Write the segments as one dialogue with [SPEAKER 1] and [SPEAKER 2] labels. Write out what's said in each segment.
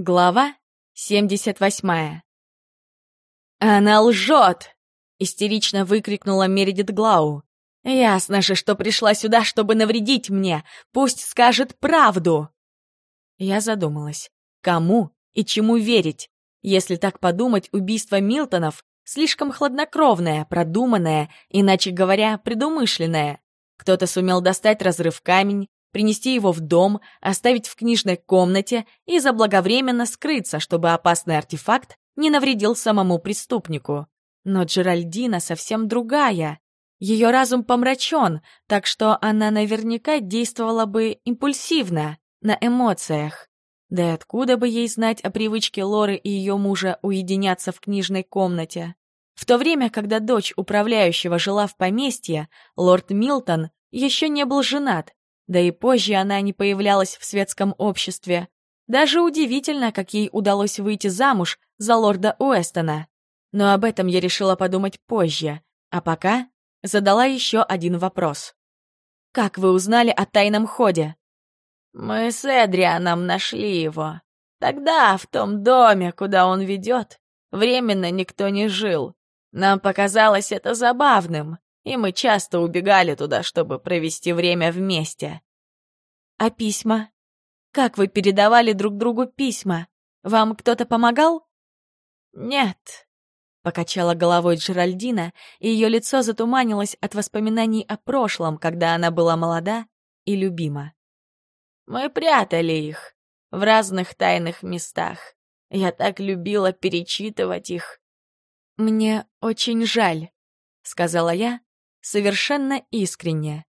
[SPEAKER 1] Глава 78 «Она лжет!» — истерично выкрикнула Мередит Глау. «Ясно же, что пришла сюда, чтобы навредить мне. Пусть скажет правду!» Я задумалась, кому и чему верить. Если так подумать, убийство Милтонов слишком хладнокровное, продуманное, иначе говоря, предумышленное. Кто-то сумел достать разрыв камень, принести его в дом, оставить в книжной комнате и заблаговременно скрыться, чтобы опасный артефакт не навредил самому преступнику. Но Джеральдина совсем другая. Ее разум помрачен, так что она наверняка действовала бы импульсивно, на эмоциях. Да и откуда бы ей знать о привычке Лоры и ее мужа уединяться в книжной комнате? В то время, когда дочь управляющего жила в поместье, лорд Милтон еще не был женат, да и позже она не появлялась в светском обществе. Даже удивительно, как ей удалось выйти замуж за лорда Уэстона. Но об этом я решила подумать позже, а пока задала еще один вопрос. «Как вы узнали о тайном ходе?»
[SPEAKER 2] «Мы с Эдрианом нашли его. Тогда в том доме, куда он ведет, временно никто не жил. Нам показалось это забавным и мы часто убегали туда, чтобы провести время вместе.
[SPEAKER 1] А письма? Как вы передавали друг другу письма? Вам кто-то помогал?
[SPEAKER 2] Нет,
[SPEAKER 1] покачала головой Джеральдина, и ее лицо затуманилось от воспоминаний о прошлом, когда она была молода и любима.
[SPEAKER 2] Мы прятали их в разных тайных местах. Я так любила перечитывать их.
[SPEAKER 1] Мне очень жаль, сказала я, совершенно искренне.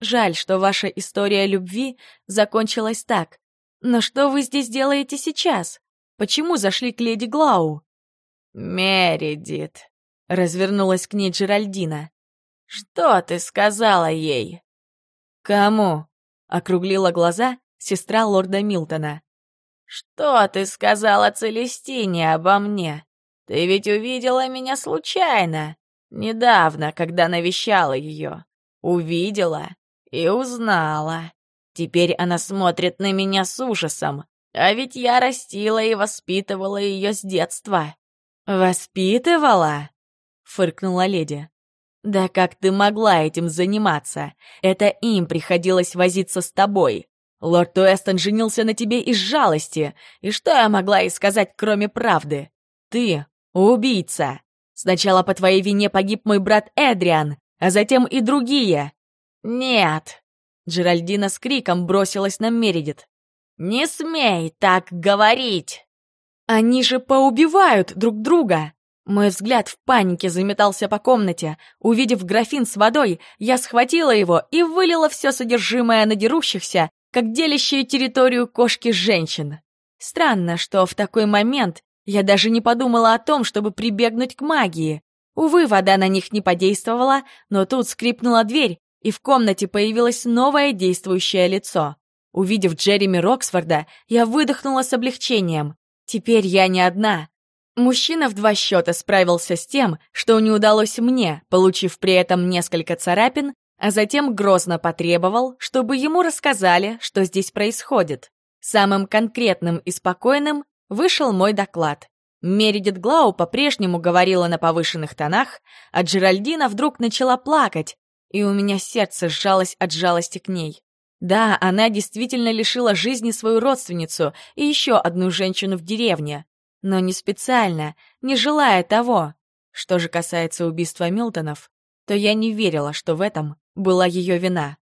[SPEAKER 1] Жаль, что ваша история любви закончилась так. Но что вы здесь делаете сейчас? Почему зашли к леди Глау?
[SPEAKER 2] Мередит,
[SPEAKER 1] развернулась к ней Джеральдина.
[SPEAKER 2] Что ты сказала ей?
[SPEAKER 1] Кому? округлила глаза сестра лорда Милтона.
[SPEAKER 2] Что ты сказала Целестине обо мне? Ты ведь увидела меня случайно. Недавно, когда навещала ее, увидела и узнала. Теперь она смотрит на меня с ужасом, а ведь я растила и воспитывала ее с детства.
[SPEAKER 1] «Воспитывала?» — фыркнула леди. «Да как ты могла этим заниматься? Это им приходилось возиться с тобой. Лорд Уэстон женился на тебе из жалости, и что я могла ей сказать, кроме правды? Ты — убийца, Сначала по твоей вине погиб мой брат Эдриан, а затем и другие.
[SPEAKER 2] Нет.
[SPEAKER 1] Джеральдина с криком бросилась на Мередит.
[SPEAKER 2] Не смей так говорить.
[SPEAKER 1] Они же поубивают друг друга. Мой взгляд в панике заметался по комнате. Увидев графин с водой, я схватила его и вылила все содержимое на дерущихся, как делящие территорию кошки женщин. Странно, что в такой момент я даже не подумала о том, чтобы прибегнуть к магии. Увы, вода на них не подействовала, но тут скрипнула дверь, и в комнате появилось новое действующее лицо. Увидев Джереми Роксфорда, я выдохнула с облегчением. Теперь я не одна. Мужчина в два счета справился с тем, что не удалось мне, получив при этом несколько царапин, а затем грозно потребовал, чтобы ему рассказали, что здесь происходит. Самым конкретным и спокойным вышел мой доклад. Мередит Глау по-прежнему говорила на повышенных тонах, а Джеральдина вдруг начала плакать, и у меня сердце сжалось от жалости к ней. Да, она действительно лишила жизни свою родственницу и еще одну женщину в деревне, но не специально, не желая того. Что же касается убийства Милтонов, то я не верила, что в этом была ее вина.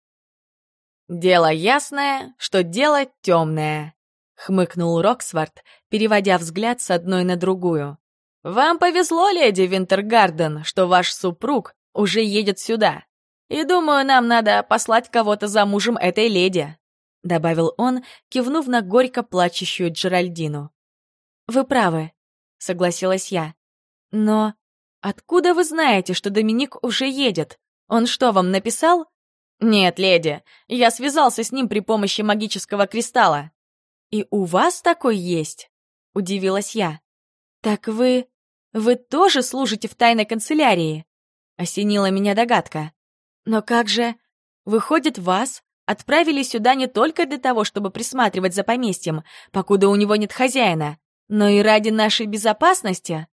[SPEAKER 1] «Дело ясное, что дело темное», — хмыкнул Роксвард, переводя взгляд с одной на другую. «Вам повезло, леди Винтергарден, что ваш супруг уже едет сюда. И думаю, нам надо послать кого-то за мужем этой леди», — добавил он, кивнув на горько плачущую Джеральдину. «Вы правы», — согласилась я. «Но откуда вы знаете, что Доминик уже едет? Он что, вам написал?» «Нет, леди, я связался с ним при помощи магического кристалла», «И у вас такой есть?» — удивилась я. «Так вы... вы тоже служите в тайной канцелярии?» — осенила меня догадка. «Но как же... Выходит, вас, отправили сюда не только для того, чтобы присматривать за поместьем, покуда у него нет хозяина, но и ради нашей безопасности.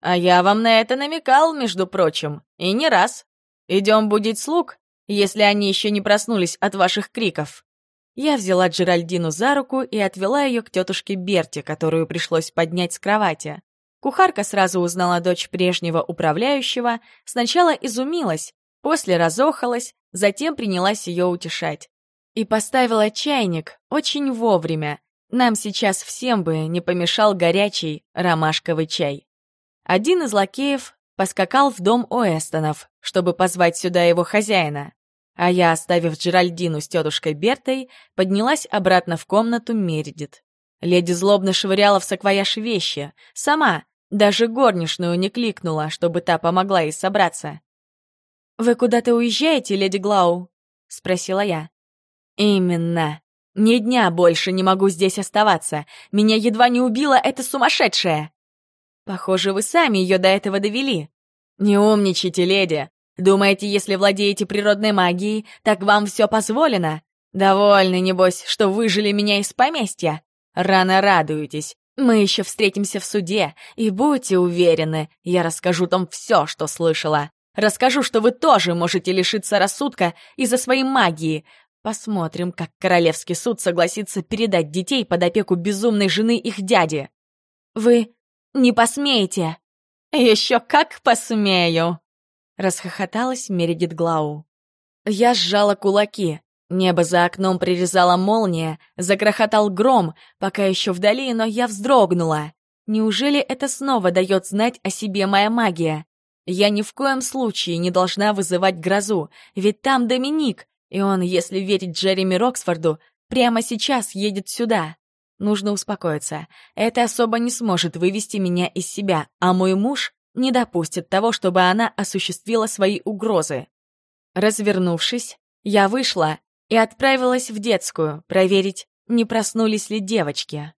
[SPEAKER 1] А я вам на это намекал, между прочим, и не раз. Идем будить слуг, если они еще не проснулись от ваших криков. Я взяла Джеральдину за руку и отвела ее к тетушке Берти, которую пришлось поднять с кровати. Кухарка сразу узнала дочь прежнего управляющего, сначала изумилась, после разохалась, затем принялась ее утешать. И поставила чайник очень вовремя. Нам сейчас всем бы не помешал горячий ромашковый чай. Один из лакеев поскакал в дом Уэстонов, чтобы позвать сюда его хозяина. А я, оставив Джеральдину с тетушкой Бертой, поднялась обратно в комнату Мередит. Леди злобно швыряла в саквояж вещи. Сама, даже горничную не кликнула, чтобы та помогла ей собраться. «Вы куда-то уезжаете, леди Глау?» — спросила я. «Именно. Ни дня больше не могу здесь оставаться. Меня едва не убила эта сумасшедшая!» «Похоже, вы сами ее до этого довели». «Не умничайте, леди. Думаете, если владеете природной магией, так вам все позволено? Довольны, небось, что выжили меня из поместья? Рано радуетесь. Мы еще встретимся в суде, и будьте уверены, я расскажу там все, что слышала. Расскажу, что вы тоже можете лишиться рассудка из-за своей магии. Посмотрим, как королевский суд согласится передать детей под опеку безумной жены их дяди. Вы не посмеете. Еще как посмею. Расхохоталась Мередит Глау. Я сжала кулаки. Небо за окном прирезала молния, загрохотал гром, пока еще вдали, но я вздрогнула. Неужели это снова дает знать о себе моя магия? Я ни в коем случае не должна вызывать грозу, ведь там Доминик, и он, если верить Джереми Роксфорду, прямо сейчас едет сюда. Нужно успокоиться. Это особо не сможет вывести меня из себя, а мой муж не допустит того, чтобы она осуществила свои угрозы. Развернувшись, я вышла и отправилась в детскую проверить, не проснулись ли девочки.